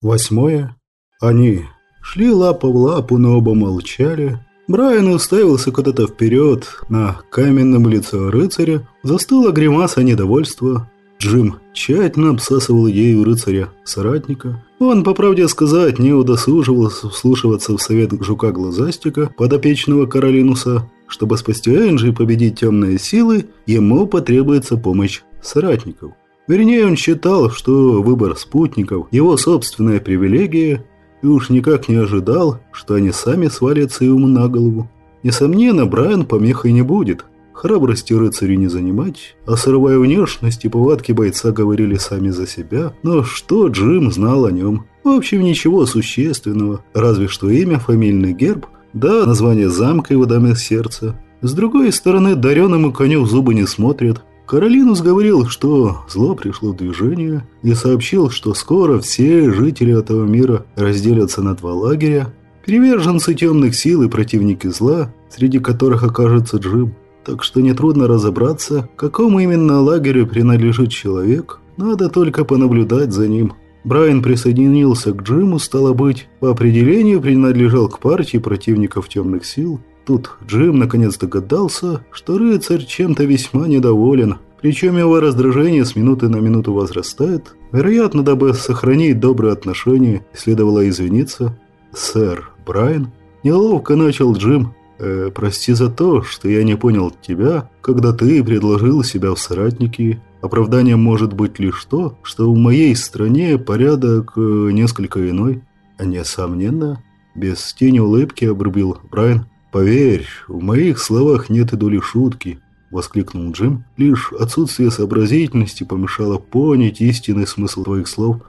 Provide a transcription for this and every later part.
Восьмое. Они шли лапа в лапу, но оба молчали. Брайан уставился куда-то вперед. На каменном лицо рыцаря застыла гримаса недовольства. Джим тщательно обсасывал ею рыцаря-соратника. Он, по правде сказать, не удосуживался вслушиваться в совет жука-глазастика, подопечного Каролинуса. Чтобы спасти Энджи и победить темные силы, ему потребуется помощь соратников. Вернее, он считал, что выбор спутников – его собственная привилегия, и уж никак не ожидал, что они сами свалятся ему на голову. Несомненно, Брайан помехой не будет. Храбрости рыцарю не занимать, а сырая внешность и повадки бойца говорили сами за себя. Но что Джим знал о нем? В общем, ничего существенного, разве что имя, фамильный герб, да название замка его даме сердца. С другой стороны, дареному коню в зубы не смотрят, Каролинус говорил, что зло пришло в движение и сообщил, что скоро все жители этого мира разделятся на два лагеря, приверженцы темных сил и противники зла, среди которых окажется Джим. Так что нетрудно разобраться, какому именно лагерю принадлежит человек, надо только понаблюдать за ним. Брайан присоединился к Джиму, стало быть, по определению принадлежал к партии противников темных сил, Тут Джим наконец догадался, что рыцарь чем-то весьма недоволен, причем его раздражение с минуты на минуту возрастает. Вероятно, дабы сохранить добрые отношения, следовало извиниться. «Сэр, Брайан?» Неловко начал Джим. «Э, «Прости за то, что я не понял тебя, когда ты предложил себя в соратники. Оправданием может быть лишь то, что в моей стране порядок э, несколько иной». «Несомненно», – без тени улыбки обрубил Брайан. «Поверь, в моих словах нет и доли шутки», – воскликнул Джим. «Лишь отсутствие сообразительности помешало понять истинный смысл твоих слов».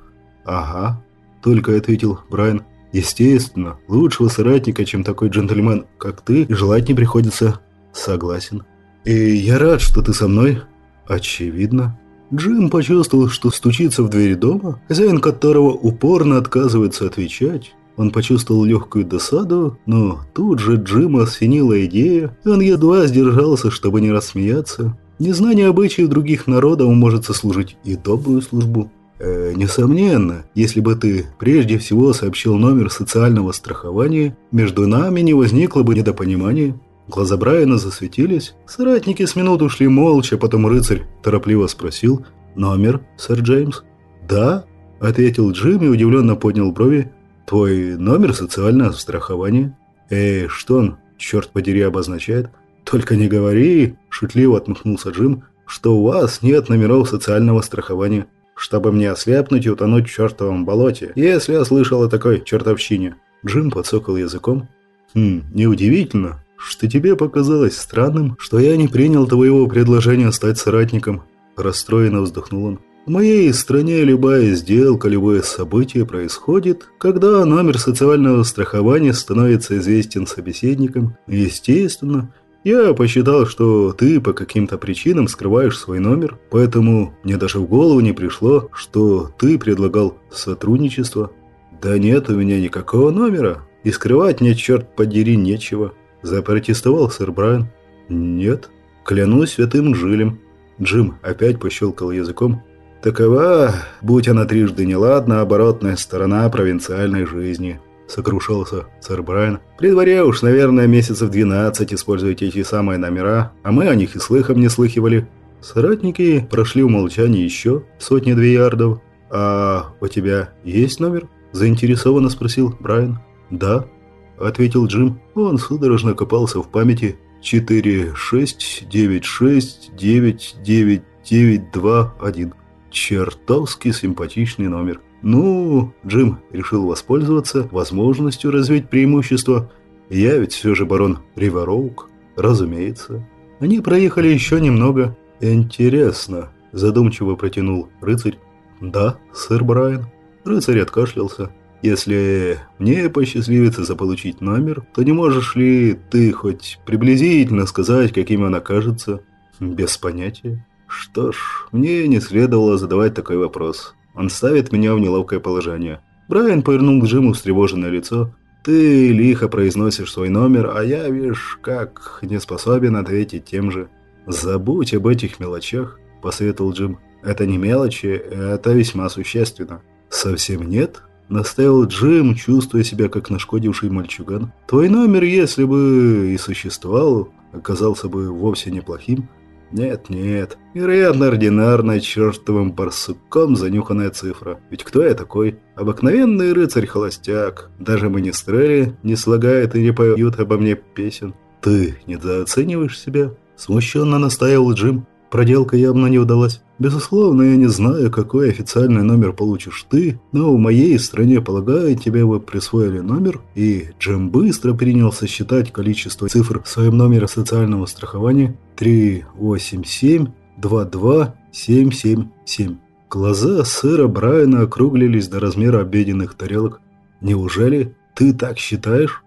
«Ага», – только ответил Брайан. «Естественно, лучшего соратника, чем такой джентльмен, как ты, желать не приходится». «Согласен». «И я рад, что ты со мной». «Очевидно». Джим почувствовал, что стучится в двери дома, хозяин которого упорно отказывается отвечать. Он почувствовал легкую досаду, но тут же Джима осенила идея, и он едва сдержался, чтобы не рассмеяться. Незнание обычаев других народов может сослужить и добрую службу. Э, несомненно, если бы ты прежде всего сообщил номер социального страхования, между нами не возникло бы недопонимания. Глаза Брайана засветились. Соратники с минут ушли молча, потом рыцарь торопливо спросил «Номер, сэр Джеймс?» «Да», — ответил Джим и удивленно поднял брови. Твой номер социального страхования? Эй, что он, черт подери, обозначает? Только не говори, шутливо отмахнулся Джим, что у вас нет номеров социального страхования. Чтобы мне ослепнуть и утонуть в чертовом болоте, если я слышал о такой чертовщине. Джим подсокал языком. Хм, неудивительно, что тебе показалось странным, что я не принял твоего предложения стать соратником. Расстроенно вздохнул он. В моей стране любая сделка, любое событие происходит, когда номер социального страхования становится известен собеседникам. Естественно, я посчитал, что ты по каким-то причинам скрываешь свой номер, поэтому мне даже в голову не пришло, что ты предлагал сотрудничество. Да нет у меня никакого номера, и скрывать мне, черт подери, нечего. Запротестовал сэр Брайан. Нет, клянусь святым Джилем. Джим опять пощелкал языком. Такова, будь она трижды неладна, оборотная сторона провинциальной жизни. Сокрушался сэр Брайан. При дворе уж, наверное, месяцев 12 используете эти самые номера, а мы о них и слыхом не слыхивали. Соратники прошли в молчании еще сотни-две ярдов. «А у тебя есть номер?» – заинтересованно спросил Брайан. «Да», – ответил Джим. Он судорожно копался в памяти. «Четыре, шесть, девять, шесть, девять, девять, девять, два, один». Чертовски симпатичный номер. Ну, Джим решил воспользоваться возможностью развить преимущество. Я ведь все же барон Ривероук, разумеется. Они проехали еще немного. Интересно, задумчиво протянул рыцарь. Да, сэр Брайан. Рыцарь откашлялся. Если мне посчастливится заполучить номер, то не можешь ли ты хоть приблизительно сказать, каким он окажется? Без понятия. Что ж, мне не следовало задавать такой вопрос. Он ставит меня в неловкое положение. Брайан повернул к Джиму встревоженное лицо. «Ты лихо произносишь свой номер, а я, видишь, как не способен ответить тем же». «Забудь об этих мелочах», – посоветовал Джим. «Это не мелочи, это весьма существенно». «Совсем нет?» Настаивал Джим, чувствуя себя как нашкодивший мальчуган. Твой номер, если бы и существовал, оказался бы вовсе неплохим. Нет, нет. Вероятно, ординарная чертовым барсуком занюханная цифра. Ведь кто я такой? Обыкновенный рыцарь-холостяк. Даже министрели не слагают и не поют обо мне песен. Ты недооцениваешь себя? Смущенно настаивал Джим. Проделка явно не удалась. Безусловно, я не знаю, какой официальный номер получишь ты, но в моей стране, полагаю, тебе бы присвоили номер, и Джем быстро принялся считать количество цифр в своем номере социального страхования 387-22777. Глаза сэра Брайана округлились до размера обеденных тарелок. «Неужели ты так считаешь?»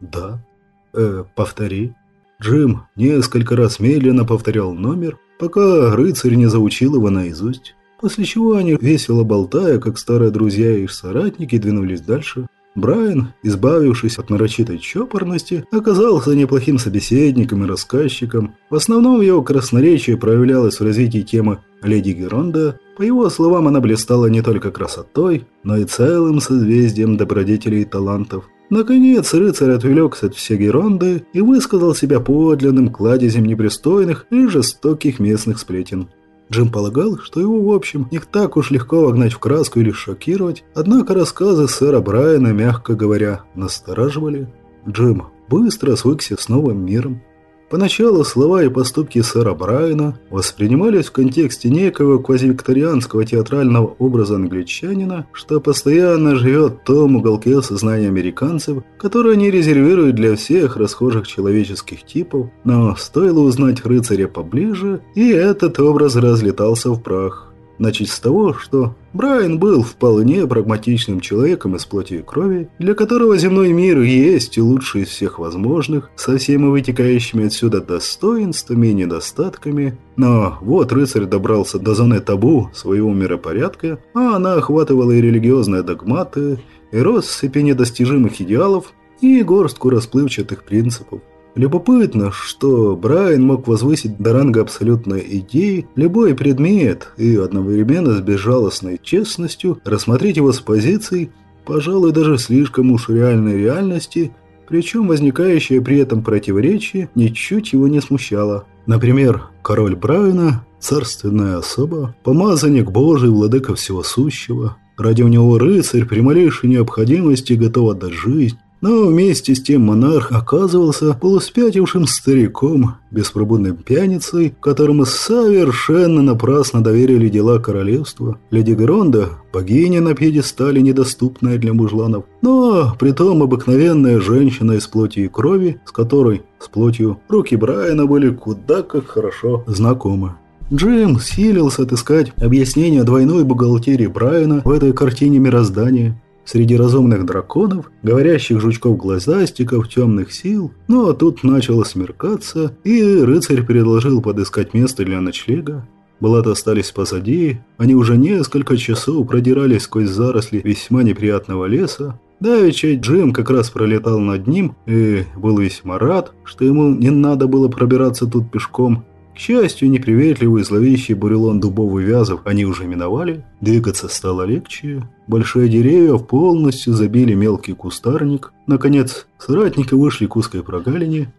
«Да». «Э, повтори». Джим несколько раз медленно повторял номер, пока рыцарь не заучил его наизусть. После чего они, весело болтая, как старые друзья и соратники, двинулись дальше. Брайан, избавившись от нарочитой чопорности, оказался неплохим собеседником и рассказчиком. В основном его красноречие проявлялось в развитии темы «Леди Геронда». По его словам, она блистала не только красотой, но и целым созвездием добродетелей и талантов. Наконец, рыцарь отвлекся от всей Геронды и высказал себя подлинным кладезем непристойных и жестоких местных сплетен. Джим полагал, что его, в общем, не так уж легко вогнать в краску или шокировать, однако рассказы сэра Брайана, мягко говоря, настораживали. Джим быстро свыкся с новым миром. Поначалу слова и поступки сэра Брайана воспринимались в контексте некого квазивикторианского театрального образа англичанина, что постоянно живет в том уголке сознания американцев, который они резервируют для всех расхожих человеческих типов, но стоило узнать рыцаря поближе, и этот образ разлетался в прах. Начать с того, что Брайан был вполне прагматичным человеком из плоти и крови, для которого земной мир есть лучший из всех возможных, со всеми вытекающими отсюда достоинствами и недостатками. Но вот рыцарь добрался до зоны табу своего миропорядка, а она охватывала и религиозные догматы, и россыпи недостижимых идеалов, и горстку расплывчатых принципов. Любопытно, что Брайан мог возвысить до ранга абсолютной идеи любой предмет и одновременно с безжалостной честностью рассмотреть его с позиций, пожалуй, даже слишком уж реальной реальности, причем возникающее при этом противоречие ничуть его не смущало. Например, король Брайана, царственная особа, помазанник Божий, владыка всего сущего, ради него рыцарь при малейшей необходимости готов отдать жизнь, но вместе с тем монарх оказывался полуспятившим стариком, беспробудным пьяницей, которому совершенно напрасно доверили дела королевства. Леди Гронда – богиня на пьедестале, недоступная для мужланов, но притом обыкновенная женщина из плоти и крови, с которой, с плотью, руки Брайана были куда как хорошо знакомы. Джим силился отыскать объяснение двойной бухгалтерии Брайана в этой картине мироздания среди разумных драконов, говорящих жучков-глазастиков, темных сил. Ну а тут начало смеркаться, и рыцарь предложил подыскать место для ночлега. Балат остались позади, они уже несколько часов продирались сквозь заросли весьма неприятного леса. Давеча Джим как раз пролетал над ним и был весьма рад, что ему не надо было пробираться тут пешком, к счастью, неприветливый зловещий бурелон дубовый вязов они уже миновали. Двигаться стало легче. Большие деревья полностью забили мелкий кустарник. Наконец, соратники вышли к узкой прогалине.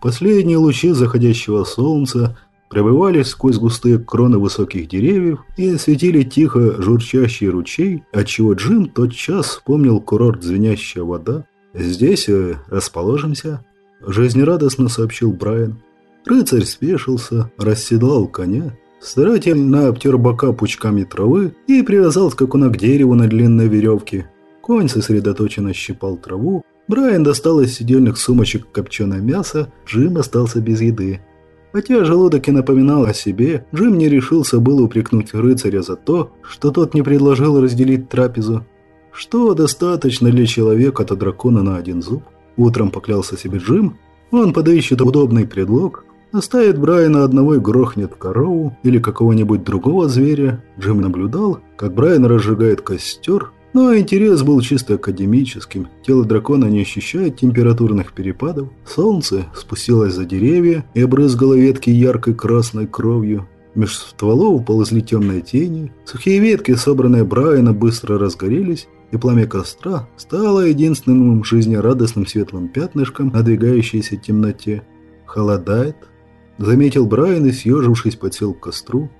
Последние лучи заходящего солнца пробивались сквозь густые кроны высоких деревьев и осветили тихо журчащий ручей, отчего Джим тотчас вспомнил курорт «Звенящая вода». «Здесь э, расположимся», – жизнерадостно сообщил Брайан. Рыцарь спешился, расседлал коня, старательно обтер бока пучками травы и привязал скакуна к дереву на длинной веревке. Конь сосредоточенно щипал траву, Брайан достал из сидельных сумочек копченое мясо, Джим остался без еды. Хотя желудок и напоминал о себе, Джим не решился было упрекнуть рыцаря за то, что тот не предложил разделить трапезу. Что достаточно для человека-то дракона на один зуб? Утром поклялся себе Джим, он подыщет удобный предлог, Оставит Брайана одного и грохнет корову или какого-нибудь другого зверя. Джим наблюдал, как Брайан разжигает костер, но интерес был чисто академическим. Тело дракона не ощущает температурных перепадов. Солнце спустилось за деревья и обрызгало ветки яркой красной кровью. Меж стволов ползли темные тени. Сухие ветки, собранные Брайана, быстро разгорелись, и пламя костра стало единственным жизнерадостным светлым пятнышком надвигающейся темноте. «Холодает?» – заметил Брайан и, съежившись, подсел к костру.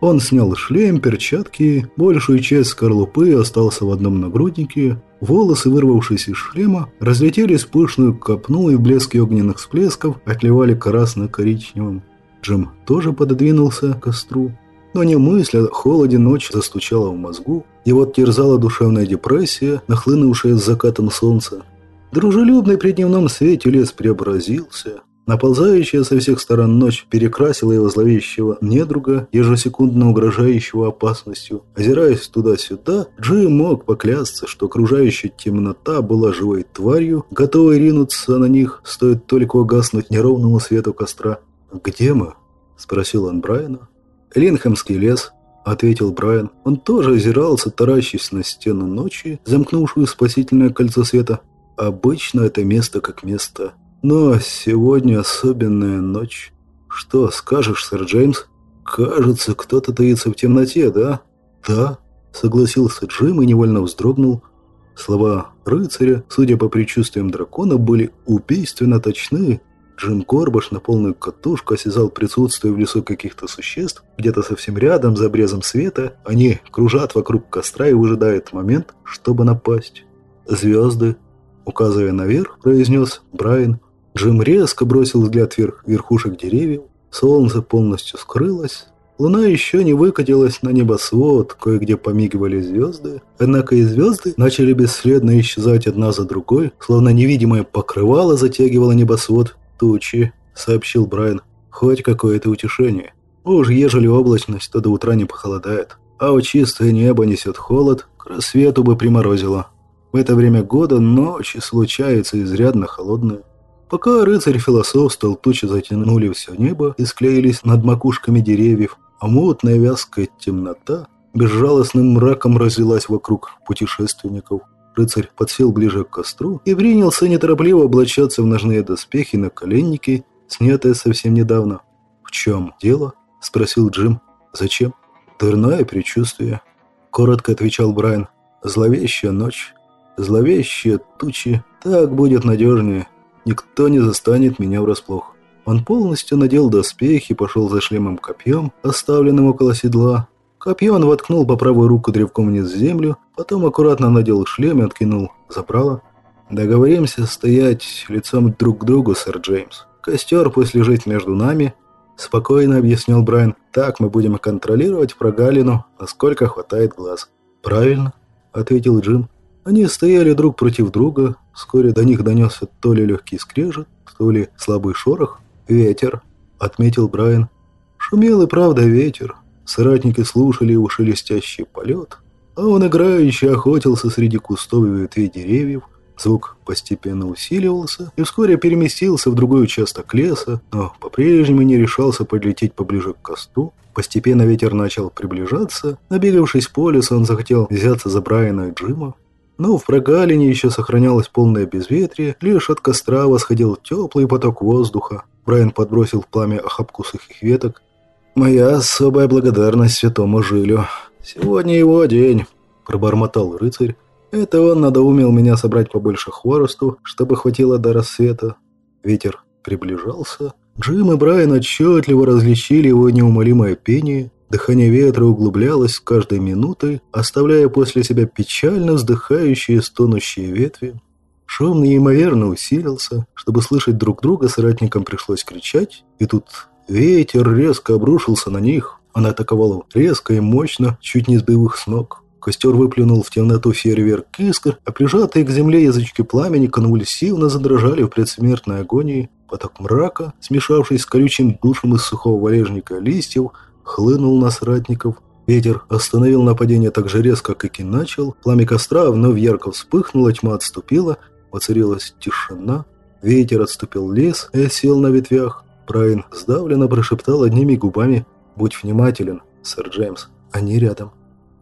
Он снял шлем, перчатки, большую часть скорлупы остался в одном нагруднике. Волосы, вырвавшись из шлема, разлетелись пышную копну и в блеске огненных всплесков отливали красно-коричневым. Джим тоже пододвинулся к костру. Но не мысль, а холоде ночь застучала в мозгу. Его терзала душевная депрессия, нахлынувшая с закатом солнца. Дружелюбный при дневном свете лес преобразился. Наползающая со всех сторон ночь перекрасила его зловещего недруга, ежесекундно угрожающего опасностью. Озираясь туда-сюда, Джим мог поклясться, что окружающая темнота была живой тварью, готовой ринуться на них, стоит только угаснуть неровному свету костра. «Где мы?» – спросил он Брайана. «Линхэмский лес», – ответил Брайан. Он тоже озирался, таращись на стену ночи, замкнувшую спасительное кольцо света. «Обычно это место как место но сегодня особенная ночь. Что скажешь, сэр Джеймс? Кажется, кто-то таится в темноте, да? Да, согласился Джим и невольно вздрогнул. Слова рыцаря, судя по предчувствиям дракона, были убийственно точны. Джим Корбаш на полную катушку осязал присутствие в лесу каких-то существ. Где-то совсем рядом, за обрезом света, они кружат вокруг костра и выжидают момент, чтобы напасть. «Звезды», указывая наверх, произнес Брайан, Джим резко бросил взгляд вверх верхушек деревьев. Солнце полностью скрылось. Луна еще не выкатилась на небосвод, кое-где помигивали звезды. Однако и звезды начали бесследно исчезать одна за другой, словно невидимое покрывало затягивало небосвод. «Тучи», — сообщил Брайан. «Хоть какое-то утешение. Уж ежели облачность, то до утра не похолодает. А у чистое небо несет холод, к рассвету бы приморозило. В это время года ночи случаются изрядно холодные. Пока рыцарь философствовал, тучи затянули все небо и склеились над макушками деревьев, а мутная вязкая темнота безжалостным мраком разлилась вокруг путешественников. Рыцарь подсел ближе к костру и принялся неторопливо облачаться в ножные доспехи на коленники, снятые совсем недавно. «В чем дело?» – спросил Джим. «Зачем?» «Дурное предчувствие», – коротко отвечал Брайан. «Зловещая ночь, зловещие тучи. Так будет надежнее». Никто не застанет меня врасплох. Он полностью надел доспехи, пошел за шлемом-копьем, оставленным около седла. Копье он воткнул по правую руку древком вниз в землю, потом аккуратно надел шлем и откинул заправо. «Договоримся стоять лицом друг к другу, сэр Джеймс. Костер пусть лежит между нами», – спокойно объяснил Брайан. «Так мы будем контролировать прогалину, насколько хватает глаз». «Правильно», – ответил Джим. Они стояли друг против друга. Вскоре до них донесся то ли легкий скрежет, то ли слабый шорох. «Ветер», — отметил Брайан. Шумел и правда ветер. Соратники слушали его шелестящий полет, а он играюще охотился среди кустов и ветвей деревьев. Звук постепенно усиливался и вскоре переместился в другой участок леса, но по-прежнему не решался подлететь поближе к косту. Постепенно ветер начал приближаться. Набегавшись по лесу, он захотел взяться за Брайана и Джима. Но в прогалине еще сохранялось полное безветрие, лишь от костра восходил теплый поток воздуха. Брайан подбросил в пламя охапку сухих веток. «Моя особая благодарность святому Жилю. Сегодня его день», – пробормотал рыцарь. «Это он надоумел меня собрать побольше хворосту, чтобы хватило до рассвета». Ветер приближался. Джим и Брайан отчетливо различили его неумолимое пение. Дыхание ветра углублялось с каждой минутой, оставляя после себя печально вздыхающие стонущие ветви. Шум неимоверно усилился. Чтобы слышать друг друга, соратникам пришлось кричать. И тут ветер резко обрушился на них. Он атаковал резко и мощно, чуть не сбив их с ног. Костер выплюнул в темноту фейерверк искр, а прижатые к земле язычки пламени конвульсивно задрожали в предсмертной агонии. Поток мрака, смешавшись с колючим душем из сухого валежника листьев, хлынул на соратников. Ветер остановил нападение так же резко, как и начал. Пламя костра вновь ярко вспыхнуло, тьма отступила, воцарилась тишина. Ветер отступил лес и сел на ветвях. Брайан сдавленно прошептал одними губами «Будь внимателен, сэр Джеймс, они рядом».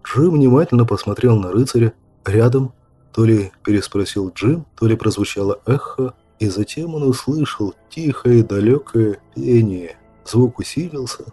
Джим внимательно посмотрел на рыцаря. «Рядом?» То ли переспросил Джим, то ли прозвучало эхо, и затем он услышал тихое далекое пение. Звук усилился,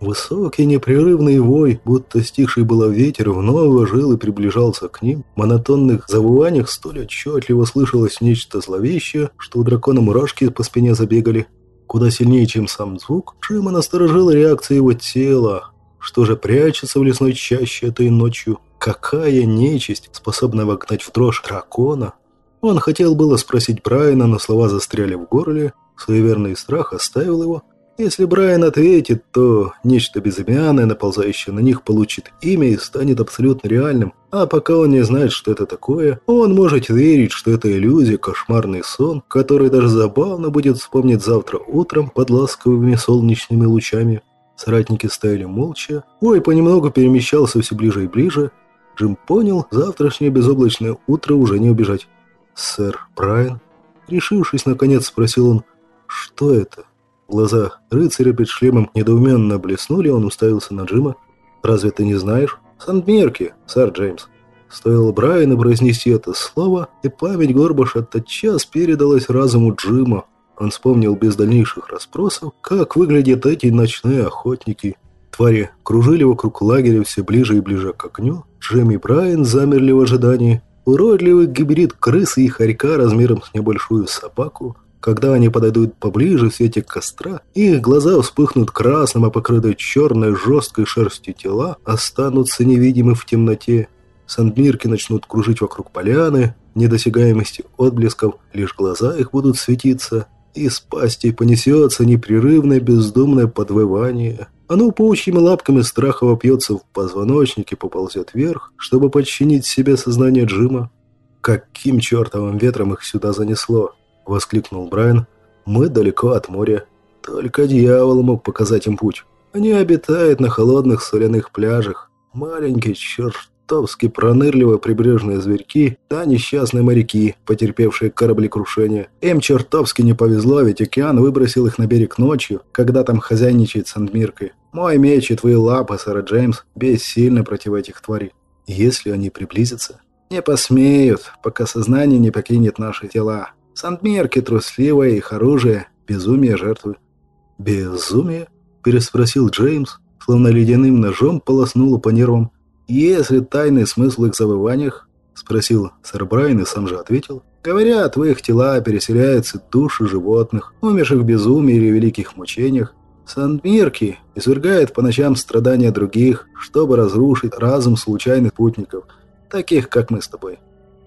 Высокий непрерывный вой, будто стихший было ветер, вновь ожил и приближался к ним. В монотонных завываниях столь отчетливо слышалось нечто зловещее, что у дракона мурашки по спине забегали. Куда сильнее, чем сам звук, Джима насторожила реакция его тела. Что же прячется в лесной чаще этой ночью? Какая нечисть способна вогнать в дрожь дракона? Он хотел было спросить Брайана, но слова застряли в горле. Суеверный страх оставил его. Если Брайан ответит, то нечто безымянное, наползающее на них, получит имя и станет абсолютно реальным. А пока он не знает, что это такое, он может верить, что это иллюзия, кошмарный сон, который даже забавно будет вспомнить завтра утром под ласковыми солнечными лучами. Соратники стояли молча. Ой понемногу перемещался все ближе и ближе. Джим понял, завтрашнее безоблачное утро уже не убежать. «Сэр Брайан?» Решившись, наконец, спросил он, «Что это?» Глаза рыцаря перед шлемом недоуменно блеснули, он уставился на Джима. «Разве ты не знаешь?» «Сандмерки, сэр Джеймс». Стоило Брайану произнести это слово, и память Горбаша тотчас передалась разуму Джима. Он вспомнил без дальнейших расспросов, как выглядят эти ночные охотники. Твари кружили вокруг лагеря все ближе и ближе к огню. Джим и Брайан замерли в ожидании. Уродливый гибрид крысы и хорька размером с небольшую собаку когда они подойдут поближе в свете костра, их глаза вспыхнут красным, а покрытые черной жесткой шерстью тела останутся невидимы в темноте. Сандмирки начнут кружить вокруг поляны, недосягаемости отблесков, лишь глаза их будут светиться, и с пасти понесется непрерывное бездумное подвывание. Оно паучьими лапками страха вопьется в позвоночник и поползет вверх, чтобы подчинить себе сознание Джима. Каким чертовым ветром их сюда занесло? — воскликнул Брайан. «Мы далеко от моря. Только дьявол мог показать им путь. Они обитают на холодных соляных пляжах. Маленькие, чертовски пронырливые прибрежные зверьки, да несчастные моряки, потерпевшие кораблекрушение. Им чертовски не повезло, ведь океан выбросил их на берег ночью, когда там хозяйничает Сандмиркой. Мой меч и твои лапы, сэр Джеймс, бессильны против этих тварей. Если они приблизятся, не посмеют, пока сознание не покинет наши тела. Сандмерки трусливое, их оружие, безумие жертвы. «Безумие?» – переспросил Джеймс, словно ледяным ножом полоснуло по нервам. «Если тайный смысл их завываниях?» – спросил сэр Брайан и сам же ответил. «Говорят, в их тела переселяются души животных, умерших в безумии или великих мучениях. Сандмирки извергают по ночам страдания других, чтобы разрушить разум случайных путников, таких, как мы с тобой.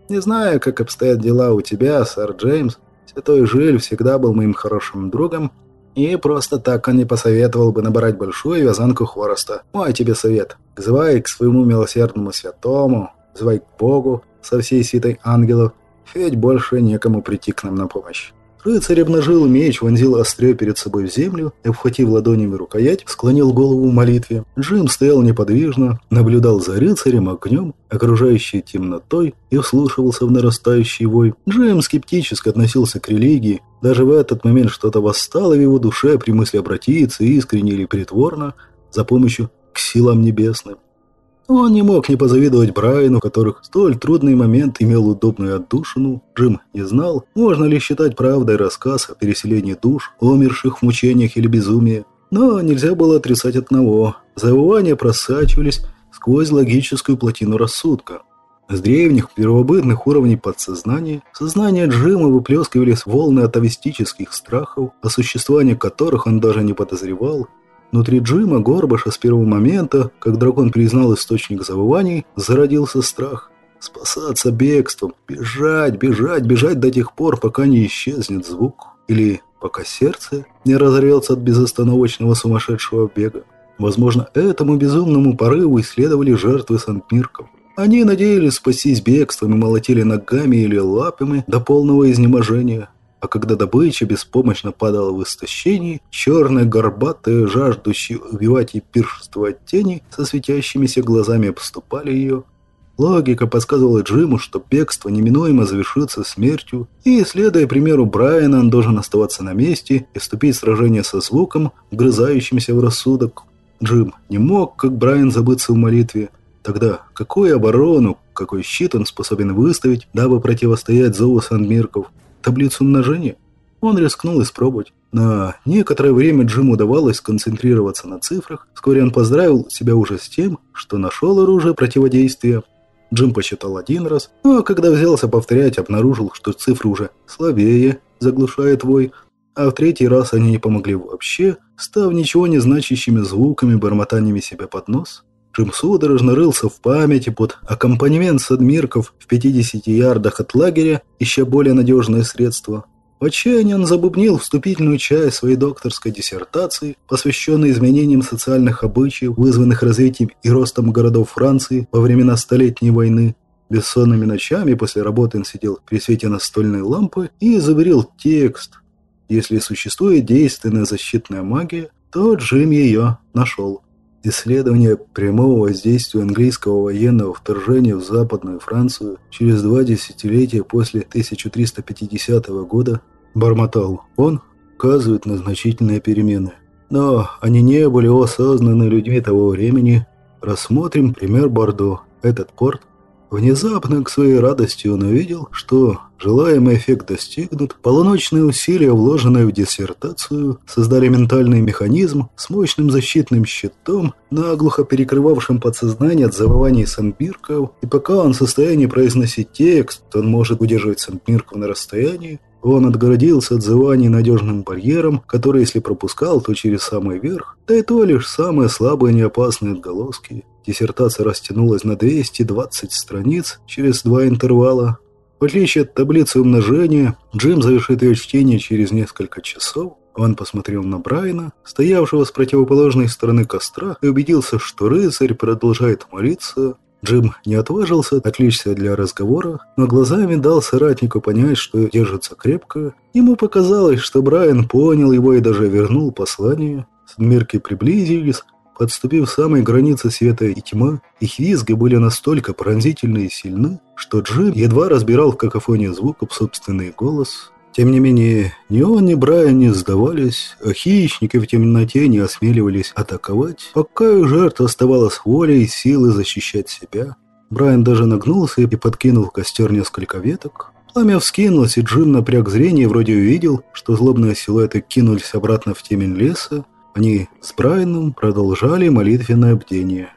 Не знаю, как обстоят дела у тебя, сэр Джеймс. Святой Жиль всегда был моим хорошим другом, и просто так он не посоветовал бы набрать большую вязанку хвороста. Мой тебе совет. Взывай к своему милосердному святому, взывай к Богу со всей свитой ангелов, ведь больше некому прийти к нам на помощь. Рыцарь обнажил меч, вонзил острие перед собой в землю обхватив ладонями рукоять, склонил голову в молитве. Джим стоял неподвижно, наблюдал за рыцарем, огнем, окружающей темнотой и вслушивался в нарастающий вой. Джим скептически относился к религии. Даже в этот момент что-то восстало в его душе при мысли обратиться искренне или притворно за помощью к силам небесным. Он не мог не позавидовать Брайану, которых столь трудный момент имел удобную отдушину. Джим не знал, можно ли считать правдой рассказ о переселении душ, умерших в мучениях или безумии. Но нельзя было отрицать одного. Завывания просачивались сквозь логическую плотину рассудка. С древних первобытных уровней подсознания сознание Джима выплескивались волны атовистических страхов, о существовании которых он даже не подозревал, Внутри Джима Горбаша с первого момента, как дракон признал источник завываний, зародился страх. Спасаться бегством, бежать, бежать, бежать до тех пор, пока не исчезнет звук. Или пока сердце не разорвется от безостановочного сумасшедшего бега. Возможно, этому безумному порыву исследовали жертвы Сантмирков. Они надеялись спастись бегством и молотили ногами или лапами до полного изнеможения а когда добыча беспомощно падала в истощении, черные горбатые, жаждущие убивать и пиршествовать тени со светящимися глазами обступали ее. Логика подсказывала Джиму, что бегство неминуемо завершится смертью, и, следуя примеру Брайана, он должен оставаться на месте и вступить в сражение со звуком, грызающимся в рассудок. Джим не мог, как Брайан, забыться в молитве. Тогда какую оборону, какой щит он способен выставить, дабы противостоять зову Сандмирков? Таблицу умножения? Он рискнул испробовать. На некоторое время Джиму удавалось сконцентрироваться на цифрах. Вскоре он поздравил себя уже с тем, что нашел оружие противодействия. Джим посчитал один раз, но когда взялся повторять, обнаружил, что цифры уже слабее, заглушает вой, а в третий раз они не помогли вообще, став ничего не значащими звуками, бормотаниями себе под нос. Джим судорожно рылся в памяти под аккомпанемент садмирков в 50 ярдах от лагеря, ища более надежное средство. В отчаянии он забубнил вступительную часть своей докторской диссертации, посвященной изменениям социальных обычаев, вызванных развитием и ростом городов Франции во времена Столетней войны. Бессонными ночами после работы он сидел при свете настольной лампы и изобрел текст. Если существует действенная защитная магия, то Джим ее нашел. Исследование прямого воздействия английского военного вторжения в Западную Францию через два десятилетия после 1350 года бормотал он, указывает на значительные перемены. Но они не были осознаны людьми того времени. Рассмотрим пример Бордо. Этот порт Внезапно, к своей радости, он увидел, что желаемый эффект достигнут, полуночные усилия, вложенные в диссертацию, создали ментальный механизм с мощным защитным щитом, наглухо перекрывавшим подсознание от завываний сандбирков, и пока он в состоянии произносить текст, он может удерживать сандбирков на расстоянии, он отгородился от званий надежным барьером, который, если пропускал, то через самый верх, да и то лишь самые слабые неопасные отголоски. Диссертация растянулась на 220 страниц через два интервала. В отличие от таблицы умножения, Джим завершит ее чтение через несколько часов. Он посмотрел на Брайана, стоявшего с противоположной стороны костра, и убедился, что рыцарь продолжает молиться. Джим не отважился отвлечься для разговора, но глазами дал соратнику понять, что держится крепко. Ему показалось, что Брайан понял его и даже вернул послание. Смерки приблизились, Подступив к самой границе света и тьмы, их визги были настолько пронзительны и сильны, что Джим едва разбирал в какофонии звуков собственный голос. Тем не менее, ни он, ни Брайан не сдавались, а хищники в темноте не осмеливались атаковать, пока их жертва оставалась волей и силы защищать себя. Брайан даже нагнулся и подкинул в костер несколько веток. Пламя вскинулось, и Джим напряг зрение вроде увидел, что злобные силуэты кинулись обратно в темень леса, они с Брайаном продолжали молитвенное бдение.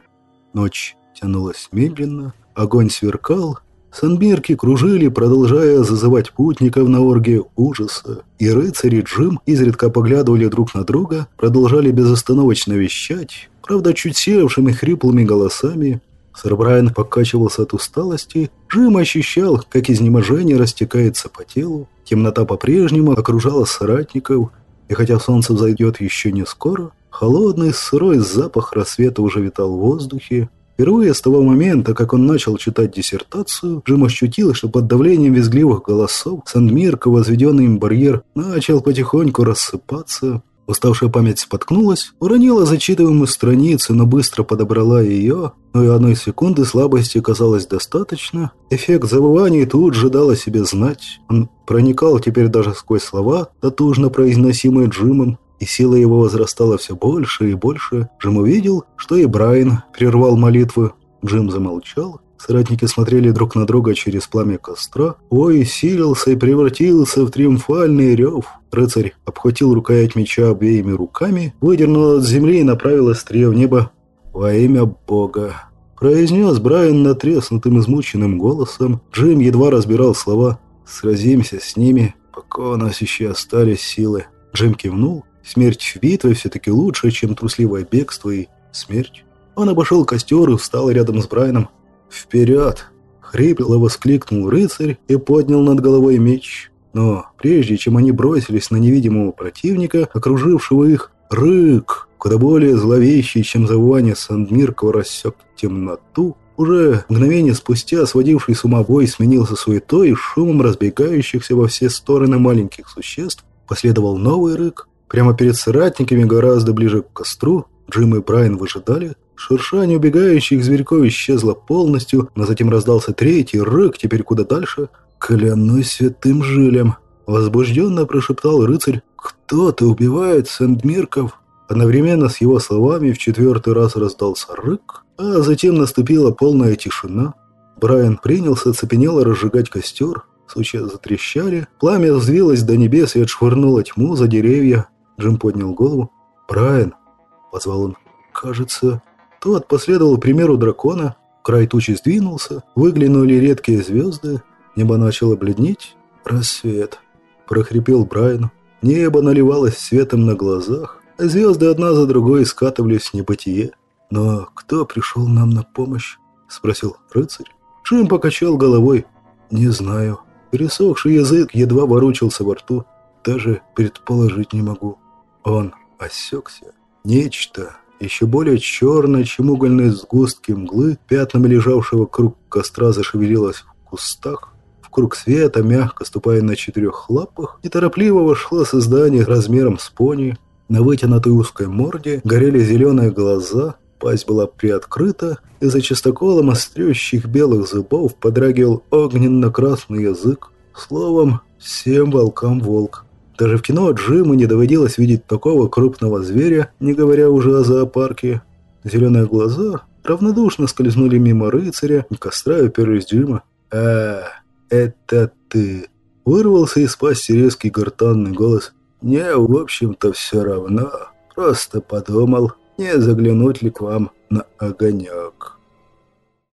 Ночь тянулась медленно, огонь сверкал, санбирки кружили, продолжая зазывать путников на оргию ужаса, и рыцари Джим изредка поглядывали друг на друга, продолжали безостановочно вещать, правда, чуть севшими хриплыми голосами. Сэр Брайан покачивался от усталости, Джим ощущал, как изнеможение растекается по телу, темнота по-прежнему окружала соратников, и хотя солнце взойдет еще не скоро, холодный сырой запах рассвета уже витал в воздухе. Впервые с того момента, как он начал читать диссертацию, Джим ощутил, что под давлением визгливых голосов Сандмирка, возведенный им барьер, начал потихоньку рассыпаться. Уставшая память споткнулась, уронила зачитываемую страницу, но быстро подобрала ее, но и одной секунды слабости казалось достаточно. Эффект забывания тут же дал о себе знать. Он проникал теперь даже сквозь слова, натужно произносимые Джимом, и сила его возрастала все больше и больше. Джим увидел, что и Брайан прервал молитвы. Джим замолчал, Соратники смотрели друг на друга через пламя костра. Ой силился и превратился в триумфальный рев. Рыцарь обхватил рукоять меча обеими руками, выдернул от земли и направил острие в небо во имя Бога. Произнес Брайан натреснутым измученным голосом. Джим едва разбирал слова. «Сразимся с ними, пока у нас еще остались силы». Джим кивнул. Смерть в битве все-таки лучше, чем трусливое бегство и смерть. Он обошел костер и встал рядом с Брайаном. «Вперед!» — хрипло воскликнул рыцарь и поднял над головой меч. Но прежде чем они бросились на невидимого противника, окружившего их, рык, куда более зловещий, чем завывание Сандмиркова, рассек темноту, уже мгновение спустя сводивший с ума бой сменился суетой и шумом разбегающихся во все стороны маленьких существ. Последовал новый рык. Прямо перед соратниками, гораздо ближе к костру, Джим и Брайан выжидали, Шуршание убегающих зверьков исчезло полностью, но затем раздался третий рык, теперь куда дальше. «Клянусь святым жилем!» Возбужденно прошептал рыцарь. «Кто-то убивает сэндмирков!» Одновременно с его словами в четвертый раз раздался рык, а затем наступила полная тишина. Брайан принялся цепенело разжигать костер. Сучья затрещали, пламя взвилось до небес и отшвырнуло тьму за деревья. Джим поднял голову. «Брайан!» — позвал он. «Кажется...» Тот последовал примеру дракона. Край тучи сдвинулся, выглянули редкие звезды. Небо начало бледнеть. «Рассвет!» — прохрипел Брайан. Небо наливалось светом на глазах, а звезды одна за другой скатывались в небытие. «Но кто пришел нам на помощь?» — спросил рыцарь. Джим покачал головой. «Не знаю. Пересохший язык едва ворочался во рту. Даже предположить не могу». Он осекся. Нечто, еще более черное, чем угольные сгустки мглы, пятнами лежавшего круг костра зашевелилось в кустах. Круг света, мягко ступая на четырех лапах, неторопливо вошло создание размером с пони. На вытянутой узкой морде горели зеленые глаза, пасть была приоткрыта, и за чистоколом острющих белых зубов подрагивал огненно-красный язык. Словом, всем волкам волк. Даже в кино Джиму не доводилось видеть такого крупного зверя, не говоря уже о зоопарке. Зеленые глаза равнодушно скользнули мимо рыцаря, и костра уперлись Джима. «А, это ты!» Вырвался из пасти резкий гортанный голос. «Не, в общем-то, все равно. Просто подумал, не заглянуть ли к вам на огонек».